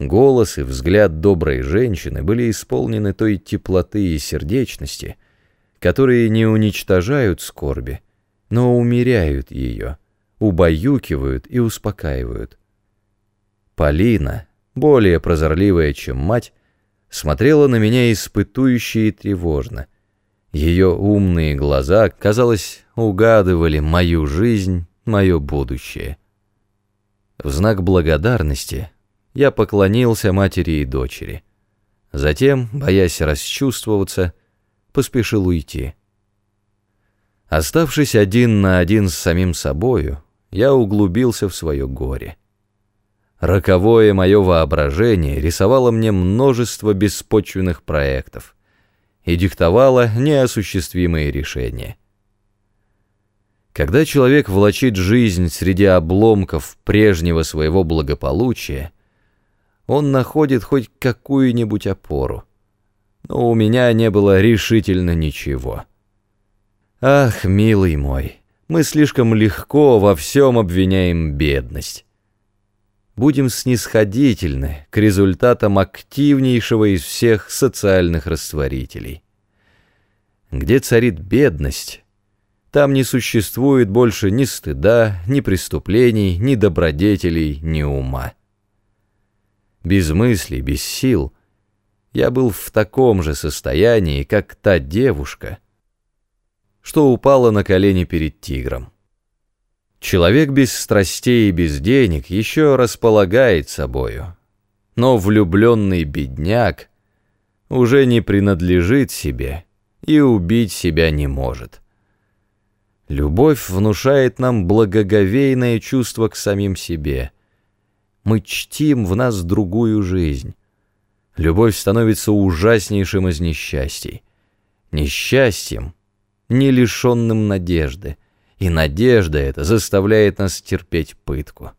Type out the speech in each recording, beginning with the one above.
Голос и взгляд доброй женщины были исполнены той теплоты и сердечности, которые не уничтожают скорби, но умеряют ее, убаюкивают и успокаивают. Полина, более прозорливая, чем мать, смотрела на меня испытующе и тревожно. Ее умные глаза, казалось, угадывали мою жизнь, мое будущее. В знак благодарности я поклонился матери и дочери. Затем, боясь расчувствоваться, поспешил уйти. Оставшись один на один с самим собою, я углубился в свое горе. Роковое мое воображение рисовало мне множество беспочвенных проектов и диктовало неосуществимые решения. Когда человек влачит жизнь среди обломков прежнего своего благополучия, он находит хоть какую-нибудь опору. Но у меня не было решительно ничего. Ах, милый мой, мы слишком легко во всем обвиняем бедность. Будем снисходительны к результатам активнейшего из всех социальных растворителей. Где царит бедность, там не существует больше ни стыда, ни преступлений, ни добродетелей, ни ума без мыслей, без сил. Я был в таком же состоянии, как та девушка, что упала на колени перед тигром. Человек без страстей и без денег еще располагает собою, но влюбленный бедняк уже не принадлежит себе и убить себя не может. Любовь внушает нам благоговейное чувство к самим себе — мы чтим в нас другую жизнь. Любовь становится ужаснейшим из несчастий. Несчастьем, не лишенным надежды, и надежда эта заставляет нас терпеть пытку.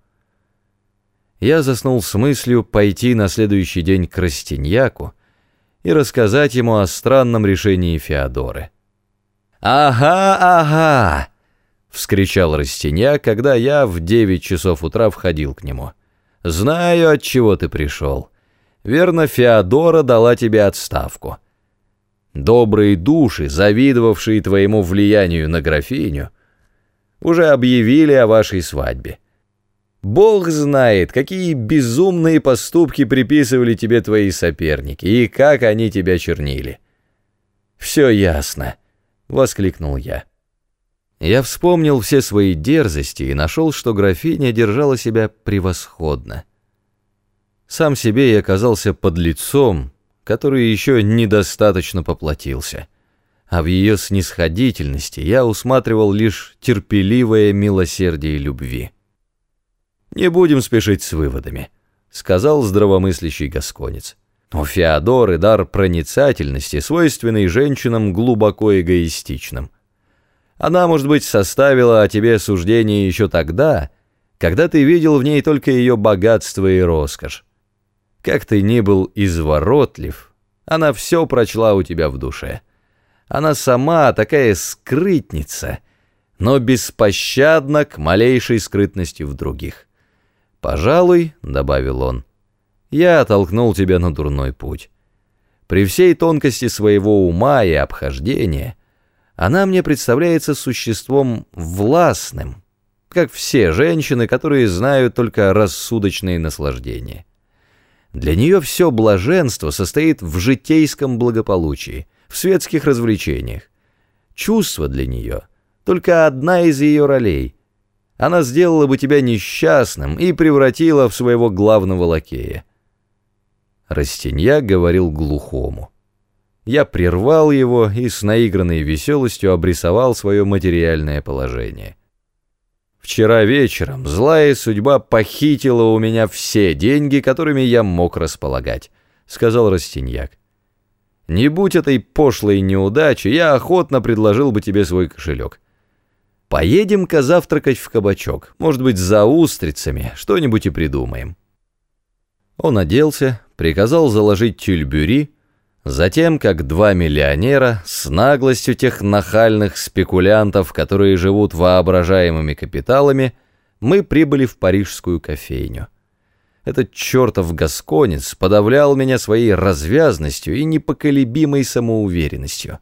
Я заснул с мыслью пойти на следующий день к Растиньяку и рассказать ему о странном решении Феодоры. «Ага, ага!» — вскричал Растиньяк, когда я в девять часов утра входил к нему. Знаю, от чего ты пришел. Верно, Феодора дала тебе отставку. Добрые души, завидовавшие твоему влиянию на графиню, уже объявили о вашей свадьбе. Бог знает, какие безумные поступки приписывали тебе твои соперники и как они тебя чернили. «Все ясно», — воскликнул я. Я вспомнил все свои дерзости и нашел, что графиня держала себя превосходно. Сам себе я оказался под лицом, который еще недостаточно поплатился, а в ее снисходительности я усматривал лишь терпеливое милосердие любви. «Не будем спешить с выводами», — сказал здравомыслящий гасконец. У Феодоры дар проницательности, свойственный женщинам глубоко эгоистичным — она, может быть, составила о тебе суждение еще тогда, когда ты видел в ней только ее богатство и роскошь. Как ты ни был изворотлив, она все прочла у тебя в душе. Она сама такая скрытница, но беспощадна к малейшей скрытности в других. «Пожалуй», — добавил он, — «я оттолкнул тебя на дурной путь. При всей тонкости своего ума и обхождения — она мне представляется существом властным, как все женщины, которые знают только рассудочные наслаждения. Для нее все блаженство состоит в житейском благополучии, в светских развлечениях. Чувство для нее — только одна из ее ролей. Она сделала бы тебя несчастным и превратила в своего главного лакея. Растинья говорил глухому. Я прервал его и с наигранной веселостью обрисовал свое материальное положение. Вчера вечером злая судьба похитила у меня все деньги, которыми я мог располагать, сказал Растиньяк. Не будь этой пошлой неудачи, я охотно предложил бы тебе свой кошелек. Поедем-ка завтракать в кабачок, может быть, за устрицами, что-нибудь и придумаем. Он оделся, приказал заложить тюльбюри, Затем, как два миллионера, с наглостью тех нахальных спекулянтов, которые живут воображаемыми капиталами, мы прибыли в парижскую кофейню. Этот чертов гасконец подавлял меня своей развязностью и непоколебимой самоуверенностью.